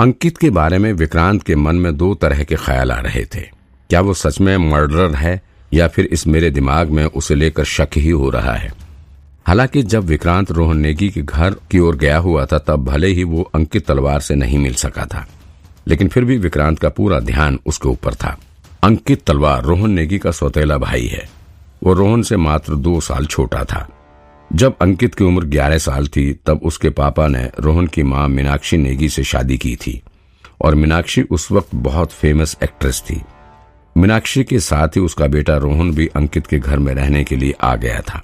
अंकित के बारे में विक्रांत के मन में दो तरह के ख्याल आ रहे थे। क्या वो सच में मर्डरर है, या फिर इस मेरे दिमाग में उसे लेकर शक ही हो रहा है? हालाँकि जब विक्रांत रोहन नेगी के घर की ओर गया हुआ था, तब भले ही वो अंकित तलवार से नहीं मिल सका था, लेकिन फिर भी विक्रांत का पूरा ध्यान उसके ऊपर था। अंकित तलवार रोहन नेगी का सौतेला भाई है। वो रोहन से मात्र दो साल छोटा था। जब अंकित की उम्र ग्यारह साल थी, तब उसके पापा ने रोहन की माँ मीनाक्षी नेगी से शादी की थी और मीनाक्षी उस वक्त बहुत फ़ेमस एक्ट्रेस थी। मीनाक्षी के साथ ही उसका बेटा रोहन भी अंकित के घर में रहने के लिए आ गया था।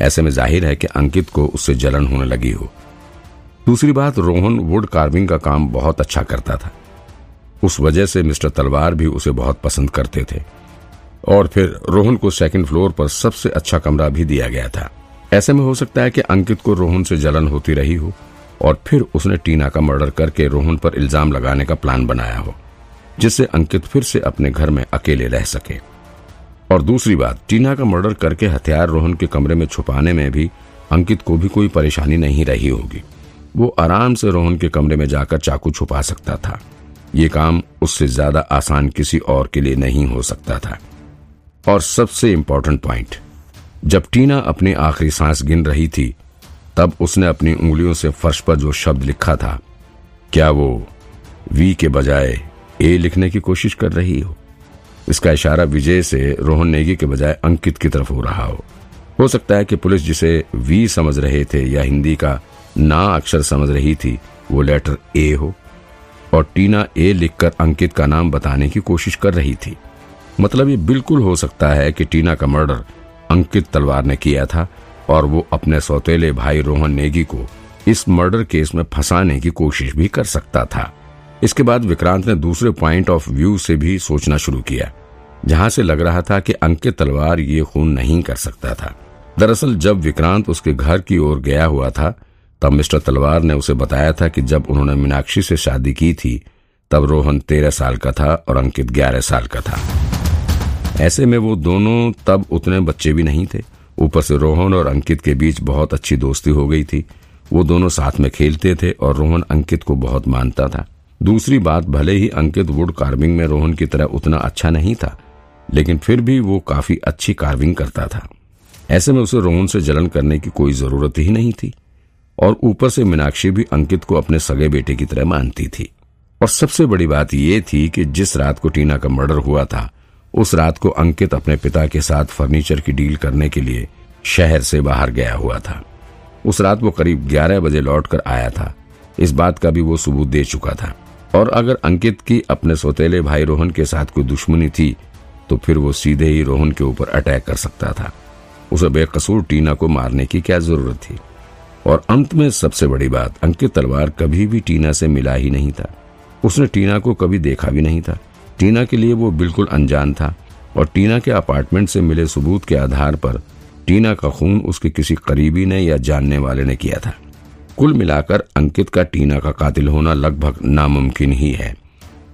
ऐसे में ज़ाहिर है कि अंकित को उससे जलन होने लगी हो। दूसरी बात, रोहन वुड कार्विंग का काम बहुत अच्छा करता था। उस वजह से मिस्टर तलवार भी उसे बहुत पसंद करते थे। और फिर रोहन को सेकंड फ्लोर पर सबसे अच्छा कमरा भी दिया गया था। ऐसे में हो सकता है कि अंकित को रोहन से जलन होती रही हो और फिर उसने टीना का मर्डर करके रोहन पर इल्ज़ाम लगाने का प्लान बनाया हो, जिससे अंकित फिर से अपने घर में अकेले रह सके। और दूसरी बात, टीना का मर्डर करके हथियार रोहन के कमरे में छुपाने में भी अंकित को भी कोई परेशानी नहीं रही होगी। वो आराम से रोहन के कमरे में जाकर चाकू छुपा सकता था। ये काम उससे ज़्यादा आसान किसी और के लिए नहीं हो सकता था। और सबसे इम्पोर्टेंट पॉइंट जब टीना अपनी आखिरी सांस गिन रही थी, तब उसने अपनी उंगलियों से फर्श पर जो शब्द लिखा था, क्या वो वी के बजाय ए लिखने की कोशिश कर रही हो? इसका इशारा विजय से रोहन नेगी के बजाय अंकित की तरफ़ हो रहा हो। हो सकता है कि पुलिस जिसे वी समझ रहे थे या हिंदी का ना अक्षर समझ रही थी, वो लेटर ए हो। और टीना ए लिखकर अंकित का नाम बताने की कोशिश कर रही थी। मतलब ये बिल्कुल हो सकता है कि टीना का मर्डर अंकित तलवार ने किया था और वो अपने सौतेले भाई रोहन नेगी को इस मर्डर केस में फंसाने की कोशिश भी कर सकता था। इसके बाद विक्रांत ने दूसरे पॉइंट ऑफ़ व्यू से भी सोचना शुरू किया, जहाँ से लग रहा था कि अंकित तलवार ये खून नहीं कर सकता था। दरअसल जब विक्रांत उसके घर की ओर गया हुआ था, तब मिस्टर तलवार ने उसे बताया था कि जब उन्होंने मीनाक्षी से शादी की थी, तब रोहन तेरह साल का था और अंकित ग्यारह साल का था। ऐसे में वो दोनों तब उतने बच्चे भी नहीं थे। ऊपर से रोहन और अंकित के बीच बहुत अच्छी दोस्ती हो गई थी। वो दोनों साथ में खेलते थे और रोहन अंकित को बहुत मानता था। दूसरी बात, भले ही अंकित वुड कार्विंग में रोहन की तरह उतना अच्छा नहीं था, लेकिन फिर भी वो काफ़ी अच्छी कार्विंग करता था। ऐसे में उसे रोहन से जलन करने की कोई ज़रूरत ही नहीं थी। और ऊपर से मीनाक्षी भी अंकित को अपने सगे बेटे की तरह मानती थी। और सबसे बड़ी बात यह थी कि जिस रात को टीना का मर्डर हुआ था उस रात को अंकित अपने पिता के साथ फर्नीचर की डील करने के लिए शहर से बाहर गया हुआ था। उस रात वो करीब 11 बजे लौटकर आया था। इस बात का भी वो सबूत दे चुका था। और अगर अंकित की अपने सौतेले भाई रोहन के साथ कोई दुश्मनी थी तो फिर वो सीधे ही रोहन के ऊपर अटैक कर सकता था। उसे बेकसूर टीना को मारने की क्या ज़रूरत थी? और अंत में सबसे बड़ी बात, अंकित तलवार कभी भी टीना से मिला ही नहीं था। उसने टीना को कभी देखा भी नहीं था। टीना के लिए वो बिल्कुल अनजान था और टीना के अपार्टमेंट से मिले सबूत के आधार पर टीना का खून उसके किसी करीबी ने या जानने वाले ने किया था। कुल मिलाकर अंकित का टीना का कातिल होना लगभग नामुमकिन ही है।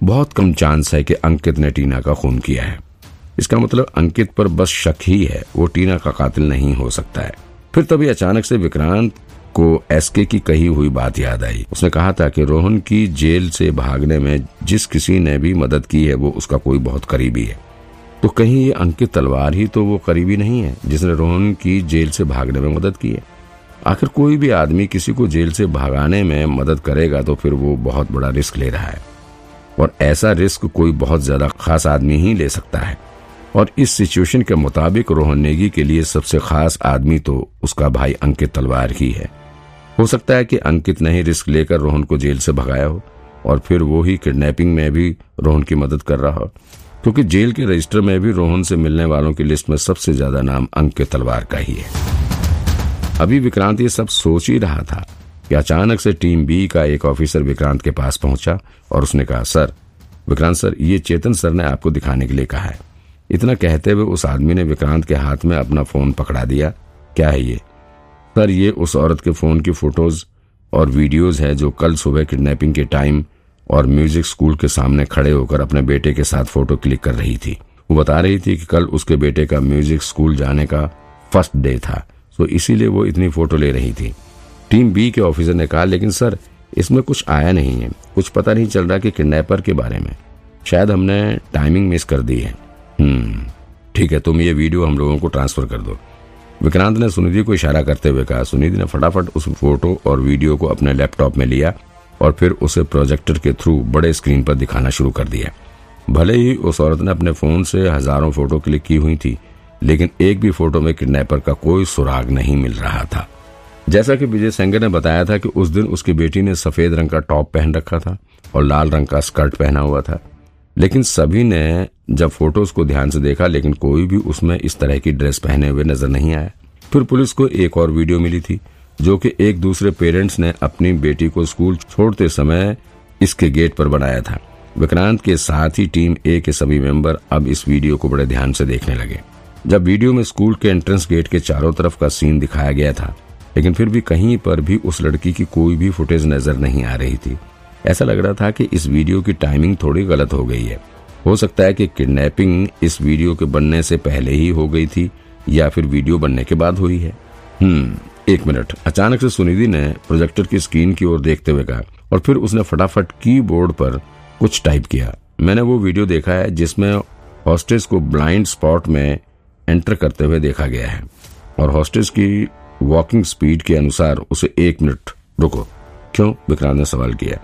बहुत कम चांस है कि अंकित ने टीना का खून किया है। इसका मतलब अंकित पर बस शक ही है, वो टीना का कातिल नहीं हो सकता है। फिर तभी अचानक से विक्रांत को एसके की कही हुई बात याद आई। उसने कहा था कि रोहन की जेल से भागने में जिस किसी ने भी मदद की है, वो उसका कोई बहुत करीबी है। तो कहीं ये अंकित तलवार ही तो वो करीबी नहीं है, जिसने रोहन की जेल से भागने में मदद की है। आखिर कोई भी आदमी किसी को जेल से भागाने में मदद करेगा तो फिर वो बहुत बड़ा रिस्क ले रहा है। और ऐसा रिस्क कोई बहुत ज़्यादा खास आदमी ही ले सकता है। और इस सिचुएशन के मुताबिक रोहन नेगी के लिए सबसे खास आदमी तो उसका भाई अंकित तलवार ही है। हो सकता है कि अंकित ने ही रिस्क लेकर रोहन को जेल से भगाया हो, और फिर वो ही किडनैपिंग में भी रोहन की मदद कर रहा हो। क्योंकि जेल के रजिस्टर में भी रोहन से मिलने वालों की लिस्ट में सबसे ज़्यादा नाम अंकित तलवार का ही है। अभी विक्रांत ये सब सोच ही रहा था कि अचानक से टीम बी का एक ऑफिसर विक्रांत के पास पहुँचा, और उसने कहा, सर, विक्रांत सर, ये चेतन सर ने आपको दिखाने के लिए कहा है। इतना कहते हुए उस आदमी ने विक्रांत के हाथ में अपना फ़ोन पकड़ा दिया। क्या है ये? सर ये उस औरत के फ़ोन की फ़ोटोज़ और वीडियोज़ है जो कल सुबह किडनैपिंग के टाइम और म्यूज़िक स्कूल के सामने खड़े होकर अपने बेटे के साथ फ़ोटो क्लिक कर रही थी। वो बता रही थी कि कल उसके बेटे का म्यूज़िक स्कूल जाने का फ़र्स्ट डे था तो इसीलिए वो इतनी फ़ोटो ले रही थी। टीम बी के ऑफिसर ने कहा, लेकिन सर, इसमें कुछ आया नहीं है। कुछ पता नहीं चल रहा कि किडनैपर के बारे में। शायद हमने टाइमिंग मिस कर दी है। हम्म ठीक है, तुम ये वीडियो हम लोगों को ट्रांसफ़र कर दो। विक्रांत ने सुनिधि को इशारा करते हुए कहा, सुनिधि ने फटाफट उस फ़ोटो और वीडियो को अपने लैपटॉप में लिया और फिर उसे प्रोजेक्टर के थ्रू बड़े स्क्रीन पर दिखाना शुरू कर दिया। भले ही उस औरत ने अपने फ़ोन से हज़ारों फ़ोटो क्लिक की हुई थी, लेकिन एक भी फ़ोटो में किडनैपर का कोई सुराग नहीं मिल रहा था। जैसा कि विजय सेंगर ने बताया था कि उस दिन उसकी बेटी ने सफ़ेद रंग का टॉप पहन रखा था और लाल रंग का स्कर्ट पहना हुआ था। लेकिन सभी ने जब फ़ोटोज़ को ध्यान से देखा, लेकिन कोई भी उसमें इस तरह की ड्रेस पहने हुए नज़र नहीं आया। फिर पुलिस को एक और वीडियो मिली थी, जो कि एक दूसरे पेरेंट्स ने अपनी बेटी को स्कूल छोड़ते समय इसके गेट पर बनाया था। विक्रांत के साथ ही टीम ए के सभी मेंबर अब इस वीडियो को बड़े ध्यान से देखने लगे। जब वीडियो में स्कूल के एंट्रेंस गेट के चारों तरफ़ का सीन दिखाया गया था, लेकिन फिर भी कहीं पर भी उस लड़की की कोई भी फुटेज नज़र नहीं आ रही थी। ऐसा लग रहा था कि इस वीडियो की टाइमिंग थोड़ी गलत हो गई है। हो सकता है कि किडनैपिंग इस वीडियो के बनने से पहले ही हो गई थी, या फिर वीडियो बनने के बाद हुई है। हम्म एक मिनट। अचानक से सुनिधि ने प्रोजेक्टर की स्क्रीन की ओर देखते हुए कहा, और फिर उसने फटाफट कीबोर्ड पर कुछ टाइप किया। मैंने वो वीडियो देखा है जिसमें हॉस्टेस को ब्लाइंड स्पॉट में एंटर करते हुए देखा गया है, और हॉस्टेस की वॉकिंग स्पीड के अनुसार उसे एक मिनट, रुको। क्यों? विक्रांत ने सवाल किया।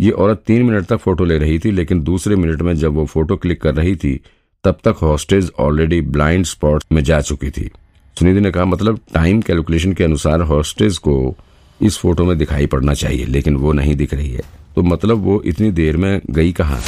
ये औरत तीन मिनट तक फ़ोटो ले रही थी, लेकिन दूसरे मिनट में जब वो फ़ोटो क्लिक कर रही थी, तब तक हॉस्टेज ऑलरेडी ब्लाइंड स्पॉट में जा चुकी थी। सुनिधि ने कहा मतलब टाइम कैलकुलेशन के अनुसार हॉस्टेज को इस फ़ोटो में दिखाई पड़ना चाहिए, लेकिन वो नहीं दिख रही है। तो मतलब वो इतनी देर में गई कहाँ?